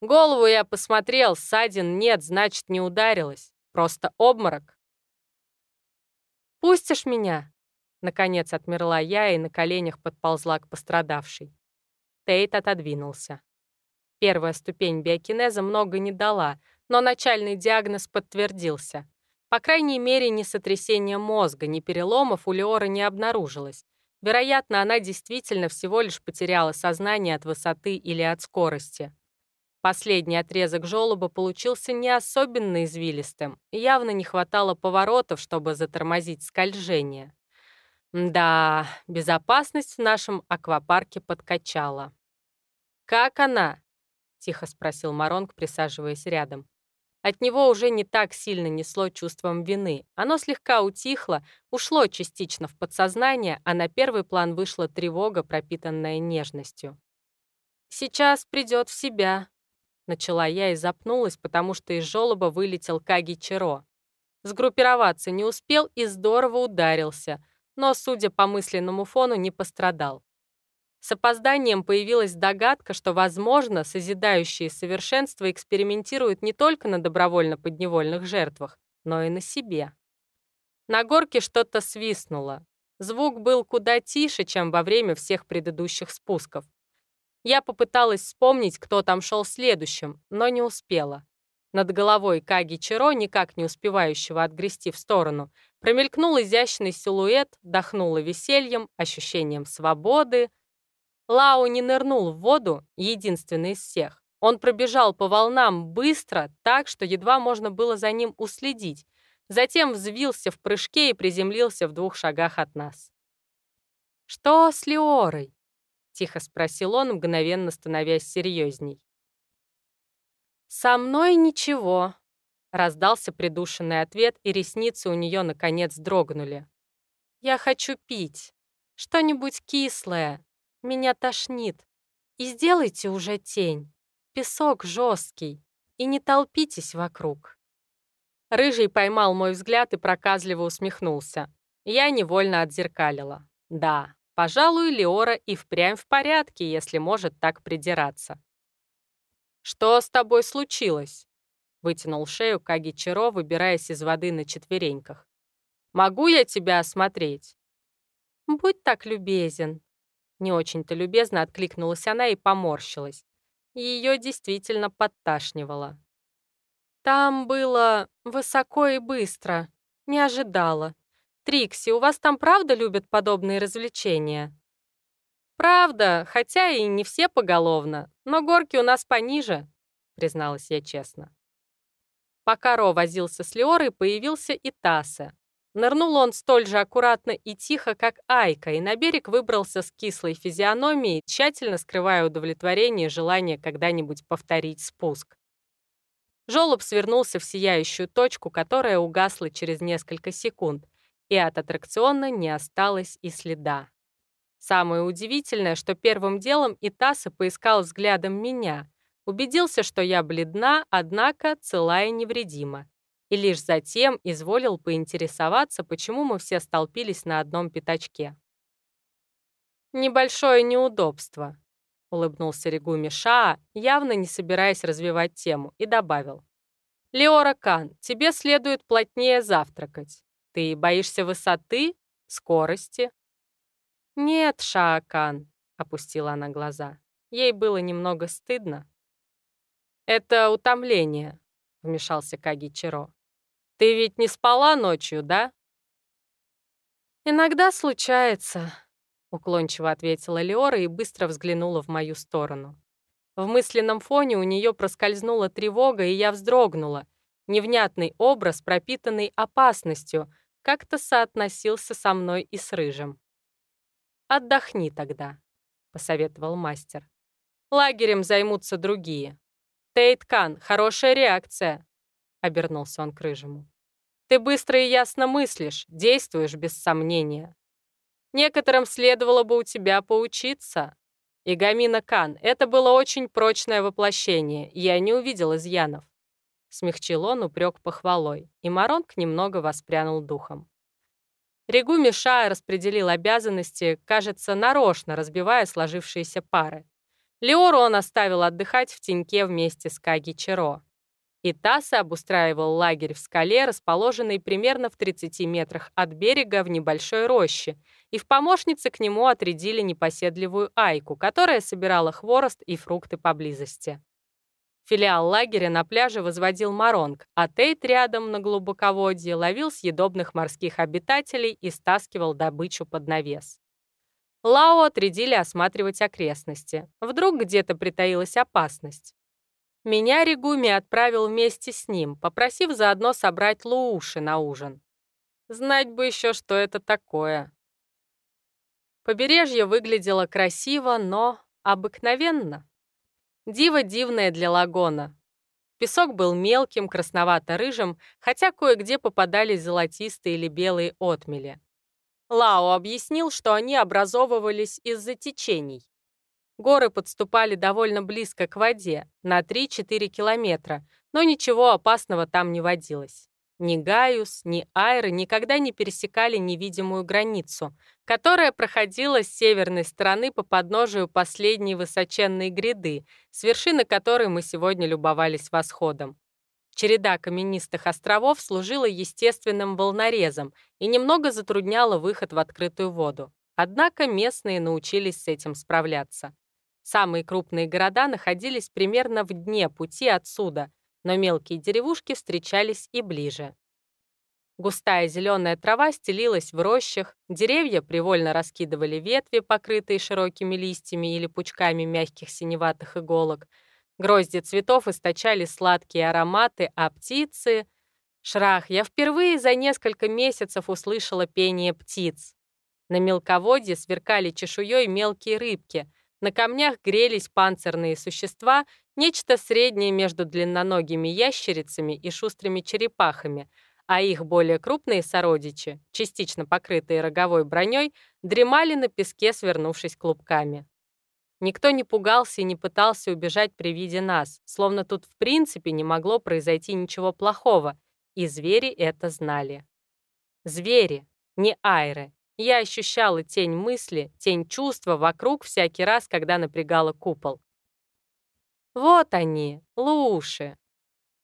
Голову я посмотрел, ссадин нет, значит, не ударилась. Просто обморок. «Пустишь меня?» Наконец отмерла я и на коленях подползла к пострадавшей. Тейт отодвинулся. Первая ступень биокинеза много не дала, но начальный диагноз подтвердился. По крайней мере, ни сотрясения мозга, ни переломов у Леора не обнаружилось. Вероятно, она действительно всего лишь потеряла сознание от высоты или от скорости. Последний отрезок желоба получился не особенно извилистым, явно не хватало поворотов, чтобы затормозить скольжение. Да, безопасность в нашем аквапарке подкачала. «Как она?» — тихо спросил Маронг, присаживаясь рядом. От него уже не так сильно несло чувством вины. Оно слегка утихло, ушло частично в подсознание, а на первый план вышла тревога, пропитанная нежностью. «Сейчас придет в себя», Начала я и запнулась, потому что из жёлоба вылетел Каги Чиро. Сгруппироваться не успел и здорово ударился, но, судя по мысленному фону, не пострадал. С опозданием появилась догадка, что, возможно, созидающие совершенство экспериментируют не только на добровольно-подневольных жертвах, но и на себе. На горке что-то свистнуло. Звук был куда тише, чем во время всех предыдущих спусков. Я попыталась вспомнить, кто там шел следующим, но не успела. Над головой Каги Чиро, никак не успевающего отгрести в сторону, промелькнул изящный силуэт, дохнуло весельем, ощущением свободы. Лао не нырнул в воду, единственный из всех. Он пробежал по волнам быстро, так, что едва можно было за ним уследить. Затем взвился в прыжке и приземлился в двух шагах от нас. «Что с Леорой?» Тихо спросил он, мгновенно становясь серьезней. «Со мной ничего», — раздался придушенный ответ, и ресницы у нее наконец дрогнули. «Я хочу пить. Что-нибудь кислое. Меня тошнит. И сделайте уже тень. Песок жесткий. И не толпитесь вокруг». Рыжий поймал мой взгляд и проказливо усмехнулся. Я невольно отзеркалила. Да, Пожалуй, Леора и впрямь в порядке, если может так придираться. «Что с тобой случилось?» — вытянул шею Кагичиро, выбираясь из воды на четвереньках. «Могу я тебя осмотреть?» «Будь так любезен». Не очень-то любезно откликнулась она и поморщилась. Ее действительно подташнивало. «Там было высоко и быстро. Не ожидала. «Трикси, у вас там правда любят подобные развлечения?» «Правда, хотя и не все поголовно, но горки у нас пониже», — призналась я честно. Пока Ро возился с Леорой, появился и Тасса. Нырнул он столь же аккуратно и тихо, как Айка, и на берег выбрался с кислой физиономией, тщательно скрывая удовлетворение и желание когда-нибудь повторить спуск. Жолоб свернулся в сияющую точку, которая угасла через несколько секунд, и от аттракциона не осталось и следа. Самое удивительное, что первым делом Итаса поискал взглядом меня, убедился, что я бледна, однако цела и невредима, и лишь затем изволил поинтересоваться, почему мы все столпились на одном пятачке. «Небольшое неудобство», — улыбнулся Регуми Шаа, явно не собираясь развивать тему, и добавил. «Леора Кан, тебе следует плотнее завтракать. Ты боишься высоты, скорости?» «Нет, Шаакан», — опустила она глаза. Ей было немного стыдно. «Это утомление», — вмешался Каги Чиро. «Ты ведь не спала ночью, да?» «Иногда случается», — уклончиво ответила Леора и быстро взглянула в мою сторону. В мысленном фоне у нее проскользнула тревога, и я вздрогнула. Невнятный образ, пропитанный опасностью — как-то соотносился со мной и с Рыжим. «Отдохни тогда», — посоветовал мастер. «Лагерем займутся другие. Тейткан, хорошая реакция», — обернулся он к Рыжему. «Ты быстро и ясно мыслишь, действуешь без сомнения. Некоторым следовало бы у тебя поучиться. Игамина Кан, это было очень прочное воплощение, я не увидел изъянов. Смягчил он упрек похвалой, и Маронг немного воспрянул духом. Регу Мишая распределил обязанности, кажется, нарочно разбивая сложившиеся пары. Леору он оставил отдыхать в теньке вместе с Каги Чиро. И Таса обустраивал лагерь в скале, расположенный примерно в 30 метрах от берега в небольшой роще, и в помощнице к нему отрядили непоседливую Айку, которая собирала хворост и фрукты поблизости. Филиал лагеря на пляже возводил Маронг, а Тейт рядом на глубоководье ловил съедобных морских обитателей и стаскивал добычу под навес. Лао отрядили осматривать окрестности. Вдруг где-то притаилась опасность. Меня Ригуми отправил вместе с ним, попросив заодно собрать лууши на ужин. Знать бы еще, что это такое. Побережье выглядело красиво, но обыкновенно. Диво дивное для лагона. Песок был мелким, красновато-рыжим, хотя кое-где попадались золотистые или белые отмели. Лао объяснил, что они образовывались из-за течений. Горы подступали довольно близко к воде, на 3-4 километра, но ничего опасного там не водилось. Ни Гaius, ни Айры никогда не пересекали невидимую границу, которая проходила с северной стороны по подножию последней высоченной гряды, с вершины которой мы сегодня любовались восходом. Череда каменистых островов служила естественным волнорезом и немного затрудняла выход в открытую воду. Однако местные научились с этим справляться. Самые крупные города находились примерно в дне пути отсюда, но мелкие деревушки встречались и ближе. Густая зеленая трава стелилась в рощах, деревья привольно раскидывали ветви, покрытые широкими листьями или пучками мягких синеватых иголок. Грозди цветов источали сладкие ароматы, а птицы... Шрах, я впервые за несколько месяцев услышала пение птиц. На мелководье сверкали чешуей мелкие рыбки, на камнях грелись панцирные существа, нечто среднее между длинноногими ящерицами и шустрыми черепахами, а их более крупные сородичи, частично покрытые роговой броней, дремали на песке, свернувшись клубками. Никто не пугался и не пытался убежать при виде нас, словно тут в принципе не могло произойти ничего плохого, и звери это знали. Звери, не айры, я ощущала тень мысли, тень чувства вокруг всякий раз, когда напрягала купол. «Вот они, луши!»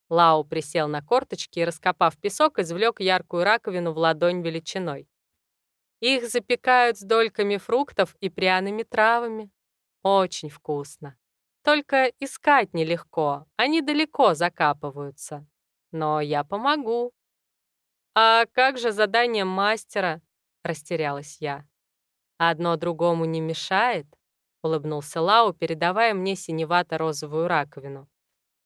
Лау присел на корточки и, раскопав песок, извлек яркую раковину в ладонь величиной. Их запекают с дольками фруктов и пряными травами. Очень вкусно. Только искать нелегко, они далеко закапываются. Но я помогу. А как же задание мастера? — растерялась я. «Одно другому не мешает?» — улыбнулся Лау, передавая мне синевато-розовую раковину.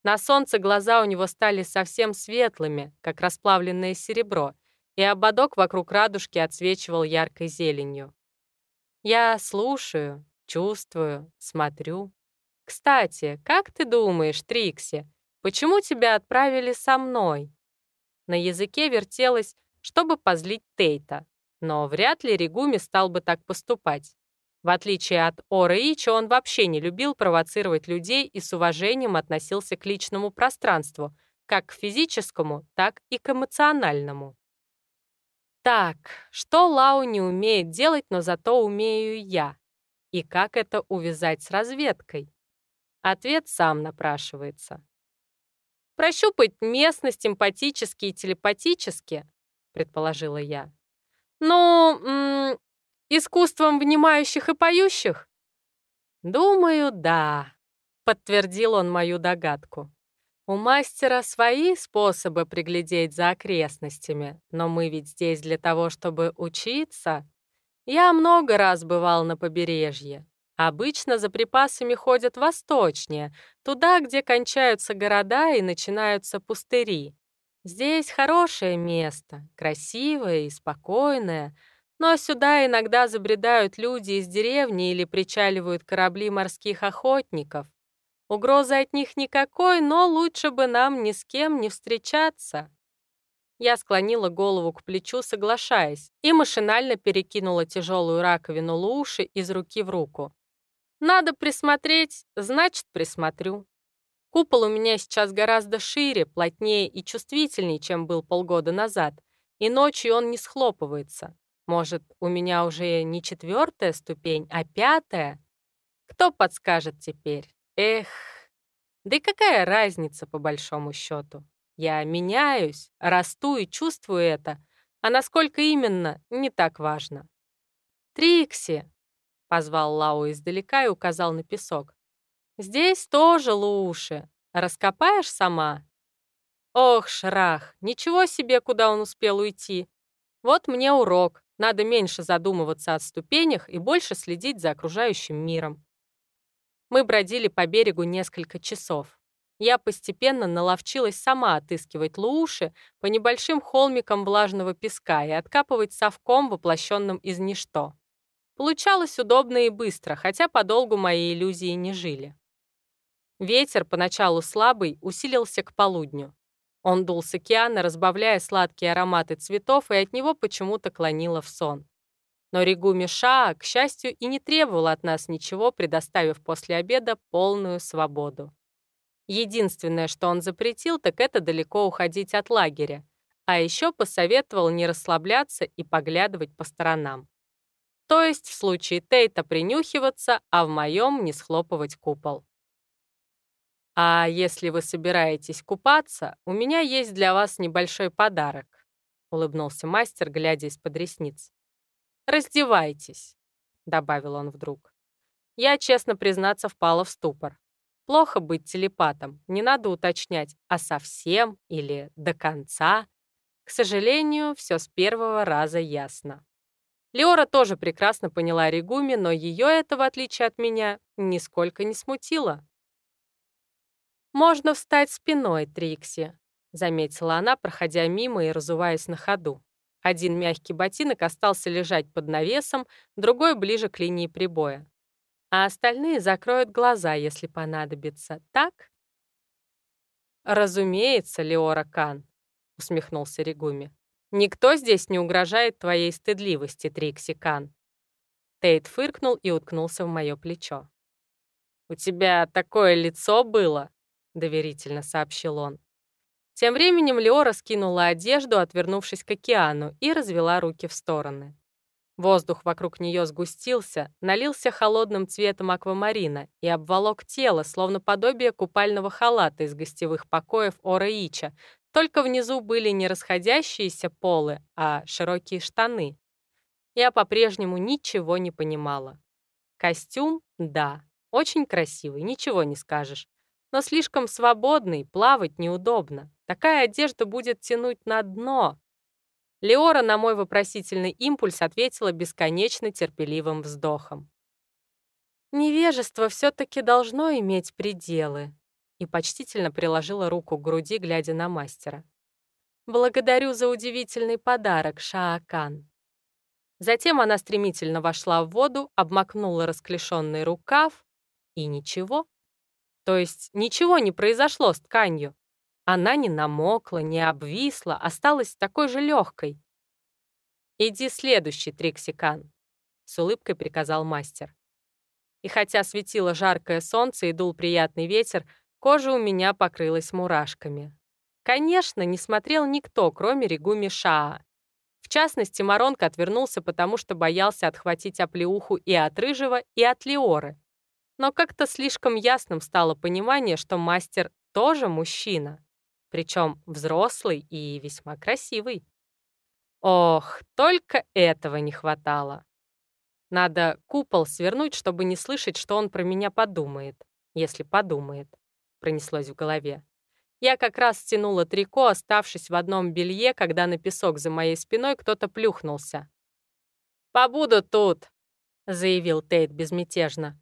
На солнце глаза у него стали совсем светлыми, как расплавленное серебро, и ободок вокруг радужки отсвечивал яркой зеленью. Я слушаю, чувствую, смотрю. Кстати, как ты думаешь, Трикси, почему тебя отправили со мной? На языке вертелось, чтобы позлить Тейта, но вряд ли Ригуми стал бы так поступать. В отличие от Ора Ичи, он вообще не любил провоцировать людей и с уважением относился к личному пространству, как к физическому, так и к эмоциональному. Так, что Лау не умеет делать, но зато умею я? И как это увязать с разведкой? Ответ сам напрашивается. «Прощупать местность эмпатически и телепатически», предположила я. Ну, искусством внимающих и поющих? Думаю, да, подтвердил он мою догадку. У мастера свои способы приглядеть за окрестностями, но мы ведь здесь для того, чтобы учиться. Я много раз бывал на побережье. Обычно за припасами ходят восточнее, туда, где кончаются города и начинаются пустыри. Здесь хорошее место, красивое и спокойное, но сюда иногда забредают люди из деревни или причаливают корабли морских охотников. Угрозы от них никакой, но лучше бы нам ни с кем не встречаться. Я склонила голову к плечу, соглашаясь, и машинально перекинула тяжелую раковину Луши из руки в руку. Надо присмотреть, значит, присмотрю. Купол у меня сейчас гораздо шире, плотнее и чувствительнее, чем был полгода назад, и ночью он не схлопывается. Может, у меня уже не четвертая ступень, а пятая? Кто подскажет теперь? Эх, да и какая разница по большому счету? Я меняюсь, расту и чувствую это, а насколько именно, не так важно. «Трикси!» — позвал Лау издалека и указал на песок. Здесь тоже лучше. Раскопаешь сама? Ох, шрах, ничего себе, куда он успел уйти. Вот мне урок. Надо меньше задумываться о ступенях и больше следить за окружающим миром. Мы бродили по берегу несколько часов. Я постепенно наловчилась сама отыскивать лууши по небольшим холмикам влажного песка и откапывать совком, воплощенным из ничто. Получалось удобно и быстро, хотя подолгу мои иллюзии не жили. Ветер, поначалу слабый, усилился к полудню. Он дул с океана, разбавляя сладкие ароматы цветов, и от него почему-то клонило в сон. Но Ригуми Шаа, к счастью, и не требовал от нас ничего, предоставив после обеда полную свободу. Единственное, что он запретил, так это далеко уходить от лагеря, а еще посоветовал не расслабляться и поглядывать по сторонам. То есть в случае Тейта принюхиваться, а в моем не схлопывать купол. «А если вы собираетесь купаться, у меня есть для вас небольшой подарок», — улыбнулся мастер, глядя из-под ресниц. «Раздевайтесь», — добавил он вдруг. Я, честно признаться, впала в ступор. Плохо быть телепатом, не надо уточнять, а совсем или до конца. К сожалению, все с первого раза ясно. Леора тоже прекрасно поняла Ригуми, но ее это, в отличие от меня, нисколько не смутило. «Можно встать спиной, Трикси», — заметила она, проходя мимо и разуваясь на ходу. Один мягкий ботинок остался лежать под навесом, другой ближе к линии прибоя. А остальные закроют глаза, если понадобится, так? «Разумеется, Леора Кан», — усмехнулся Ригуми. «Никто здесь не угрожает твоей стыдливости, Трикси Кан». Тейт фыркнул и уткнулся в мое плечо. «У тебя такое лицо было», — доверительно сообщил он. Тем временем Леора скинула одежду, отвернувшись к океану, и развела руки в стороны. Воздух вокруг нее сгустился, налился холодным цветом аквамарина и обволок тело, словно подобие купального халата из гостевых покоев Ора Ича, только внизу были не расходящиеся полы, а широкие штаны. Я по-прежнему ничего не понимала. Костюм — да, очень красивый, ничего не скажешь но слишком свободный, плавать неудобно. Такая одежда будет тянуть на дно. Леора на мой вопросительный импульс ответила бесконечно терпеливым вздохом. «Невежество все-таки должно иметь пределы», и почтительно приложила руку к груди, глядя на мастера. «Благодарю за удивительный подарок, Шаакан». Затем она стремительно вошла в воду, обмакнула расклешенный рукав, и ничего. То есть ничего не произошло с тканью. Она не намокла, не обвисла, осталась такой же легкой. «Иди следующий, Триксикан», — с улыбкой приказал мастер. И хотя светило жаркое солнце и дул приятный ветер, кожа у меня покрылась мурашками. Конечно, не смотрел никто, кроме Ригуми Шаа. В частности, Маронка отвернулся, потому что боялся отхватить оплеуху и от Рыжего, и от Леоры но как-то слишком ясным стало понимание, что мастер тоже мужчина, причем взрослый и весьма красивый. Ох, только этого не хватало. Надо купол свернуть, чтобы не слышать, что он про меня подумает, если подумает, пронеслось в голове. Я как раз стянула трико, оставшись в одном белье, когда на песок за моей спиной кто-то плюхнулся. «Побуду тут», — заявил Тейт безмятежно.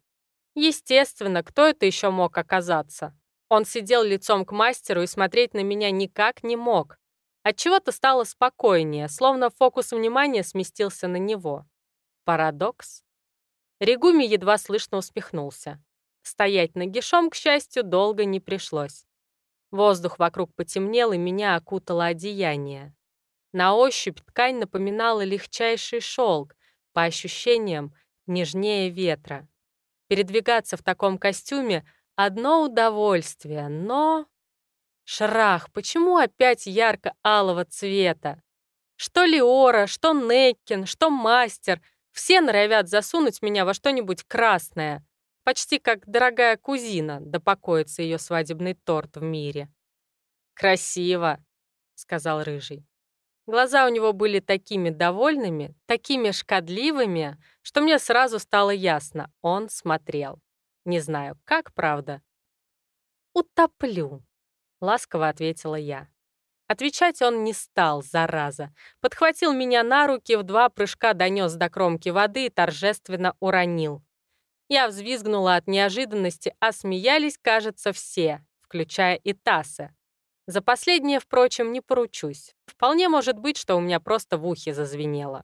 Естественно, кто это еще мог оказаться? Он сидел лицом к мастеру и смотреть на меня никак не мог. Отчего-то стало спокойнее, словно фокус внимания сместился на него. Парадокс. Ригуми едва слышно усмехнулся. Стоять нагишом, к счастью, долго не пришлось. Воздух вокруг потемнел, и меня окутало одеяние. На ощупь ткань напоминала легчайший шелк, по ощущениям, нежнее ветра. Передвигаться в таком костюме — одно удовольствие, но... Шрах, почему опять ярко-алого цвета? Что Леора, что Неккин, что Мастер — все норовят засунуть меня во что-нибудь красное. Почти как дорогая кузина, да покоится ее свадебный торт в мире. «Красиво», — сказал Рыжий. Глаза у него были такими довольными, такими шкодливыми, что мне сразу стало ясно, он смотрел. Не знаю, как правда. «Утоплю», — ласково ответила я. Отвечать он не стал, зараза. Подхватил меня на руки, в два прыжка донес до кромки воды и торжественно уронил. Я взвизгнула от неожиданности, а смеялись, кажется, все, включая и Тасса. За последнее, впрочем, не поручусь. Вполне может быть, что у меня просто в ухе зазвенело.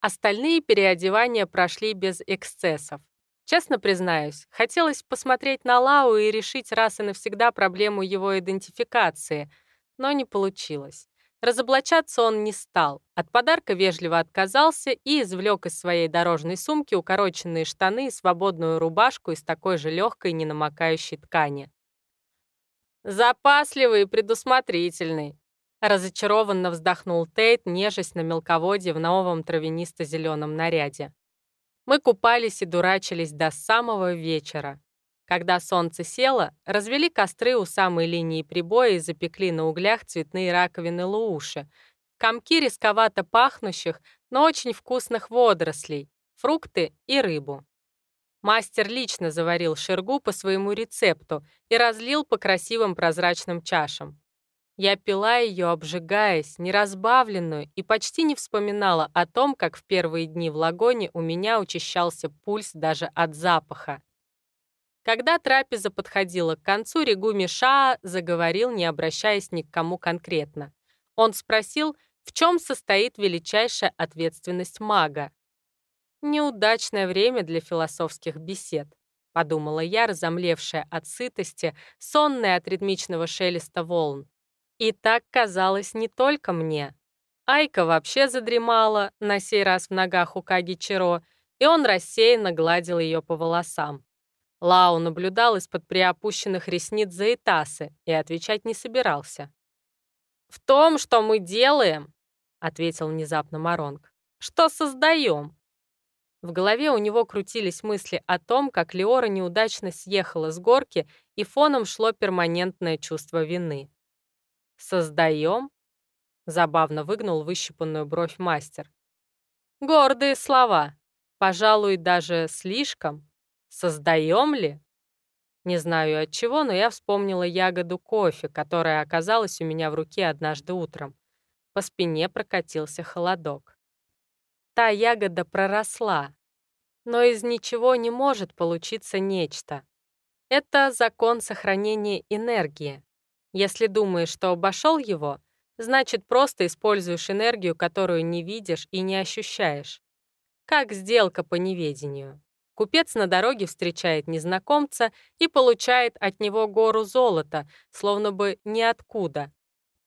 Остальные переодевания прошли без эксцессов. Честно признаюсь, хотелось посмотреть на Лау и решить раз и навсегда проблему его идентификации, но не получилось. Разоблачаться он не стал. От подарка вежливо отказался и извлек из своей дорожной сумки укороченные штаны и свободную рубашку из такой же легкой ненамокающей ткани. «Запасливый и предусмотрительный», — разочарованно вздохнул Тейт, нежесть на мелководье в новом травянисто-зеленом наряде. Мы купались и дурачились до самого вечера. Когда солнце село, развели костры у самой линии прибоя и запекли на углях цветные раковины лууши, комки рисковато пахнущих, но очень вкусных водорослей, фрукты и рыбу. Мастер лично заварил шергу по своему рецепту и разлил по красивым прозрачным чашам. Я пила ее, обжигаясь, неразбавленную, и почти не вспоминала о том, как в первые дни в лагоне у меня учащался пульс даже от запаха. Когда трапеза подходила к концу, Регуми Шаа заговорил, не обращаясь ни к кому конкретно. Он спросил, в чем состоит величайшая ответственность мага. «Неудачное время для философских бесед», — подумала я, разомлевшая от сытости, сонная от ритмичного шелеста волн. И так казалось не только мне. Айка вообще задремала, на сей раз в ногах у Каги Чиро, и он рассеянно гладил ее по волосам. Лау наблюдал из-под приопущенных ресниц за Этасы и отвечать не собирался. «В том, что мы делаем», — ответил внезапно Маронг, — «что создаем». В голове у него крутились мысли о том, как Леора неудачно съехала с горки, и фоном шло перманентное чувство вины. «Создаем?» — забавно выгнул выщипанную бровь мастер. «Гордые слова. Пожалуй, даже слишком. Создаем ли? Не знаю от чего, но я вспомнила ягоду кофе, которая оказалась у меня в руке однажды утром. По спине прокатился холодок. Та ягода проросла, но из ничего не может получиться нечто. Это закон сохранения энергии. Если думаешь, что обошел его, значит, просто используешь энергию, которую не видишь и не ощущаешь. Как сделка по неведению. Купец на дороге встречает незнакомца и получает от него гору золота, словно бы ниоткуда.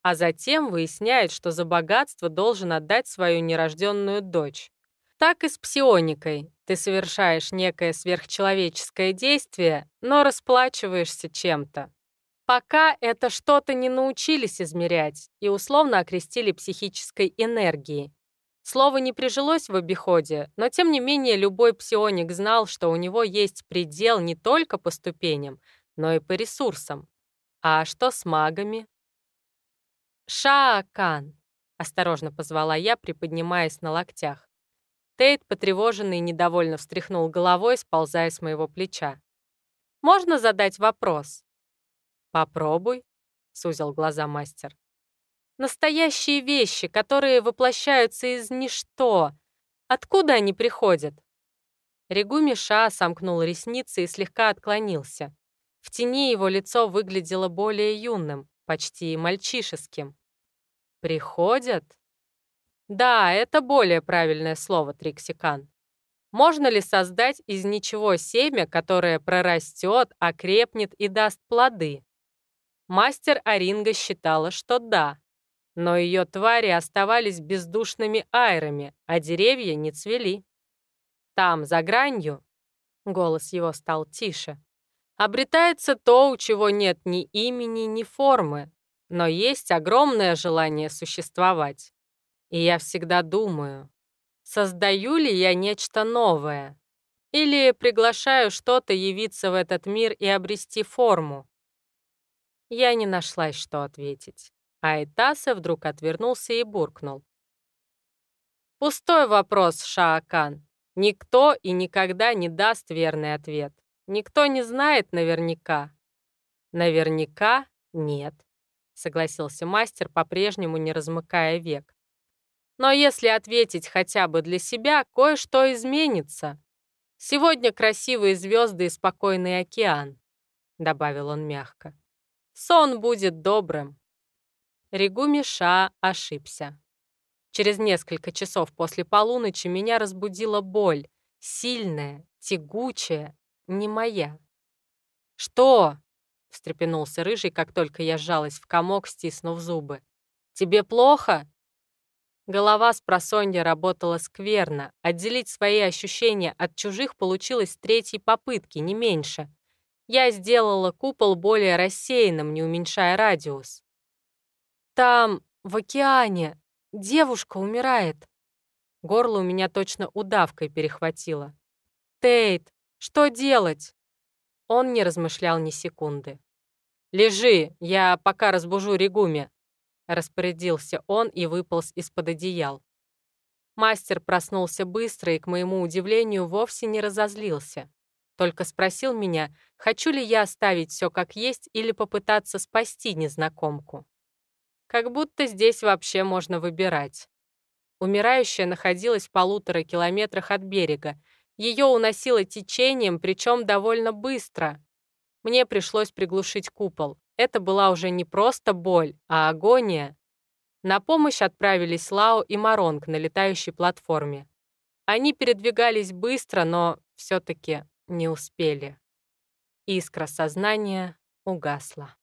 А затем выясняет, что за богатство должен отдать свою нерожденную дочь. Так и с псионикой. Ты совершаешь некое сверхчеловеческое действие, но расплачиваешься чем-то. Пока это что-то не научились измерять и условно окрестили психической энергией. Слово не прижилось в обиходе, но тем не менее любой псионик знал, что у него есть предел не только по ступеням, но и по ресурсам. А что с магами? «Шаакан!» — осторожно позвала я, приподнимаясь на локтях. Тейт, потревоженный, недовольно встряхнул головой, сползая с моего плеча. «Можно задать вопрос?» «Попробуй», — сузил глаза мастер. Настоящие вещи, которые воплощаются из ничто. Откуда они приходят? Регуми Ша сомкнул ресницы и слегка отклонился. В тени его лицо выглядело более юным, почти мальчишеским. «Приходят?» «Да, это более правильное слово, Триксикан. Можно ли создать из ничего семя, которое прорастет, окрепнет и даст плоды?» Мастер Аринга считала, что да. Но ее твари оставались бездушными айрами, а деревья не цвели. Там, за гранью, голос его стал тише, обретается то, у чего нет ни имени, ни формы, но есть огромное желание существовать. И я всегда думаю, создаю ли я нечто новое? Или приглашаю что-то явиться в этот мир и обрести форму? Я не нашлась, что ответить. Айтаса вдруг отвернулся и буркнул. «Пустой вопрос, Шаакан. Никто и никогда не даст верный ответ. Никто не знает наверняка». «Наверняка нет», — согласился мастер, по-прежнему не размыкая век. Но если ответить хотя бы для себя, кое-что изменится. Сегодня красивые звезды и спокойный океан, добавил он мягко. Сон будет добрым. Ригуми Ша ошибся. Через несколько часов после полуночи меня разбудила боль, сильная, тягучая, не моя. «Что?» — встрепенулся Рыжий, как только я сжалась в комок, стиснув зубы. «Тебе плохо?» Голова с просонья работала скверно. Отделить свои ощущения от чужих получилось с третьей попытки, не меньше. Я сделала купол более рассеянным, не уменьшая радиус. «Там, в океане, девушка умирает». Горло у меня точно удавкой перехватило. «Тейт, что делать?» Он не размышлял ни секунды. «Лежи, я пока разбужу Ригуми», — распорядился он и выполз из-под одеял. Мастер проснулся быстро и, к моему удивлению, вовсе не разозлился. Только спросил меня, хочу ли я оставить все как есть или попытаться спасти незнакомку. Как будто здесь вообще можно выбирать. Умирающая находилась в полутора километрах от берега. Ее уносило течением, причем довольно быстро. Мне пришлось приглушить купол. Это была уже не просто боль, а агония. На помощь отправились Лао и Маронг на летающей платформе. Они передвигались быстро, но все-таки не успели. Искра сознания угасла.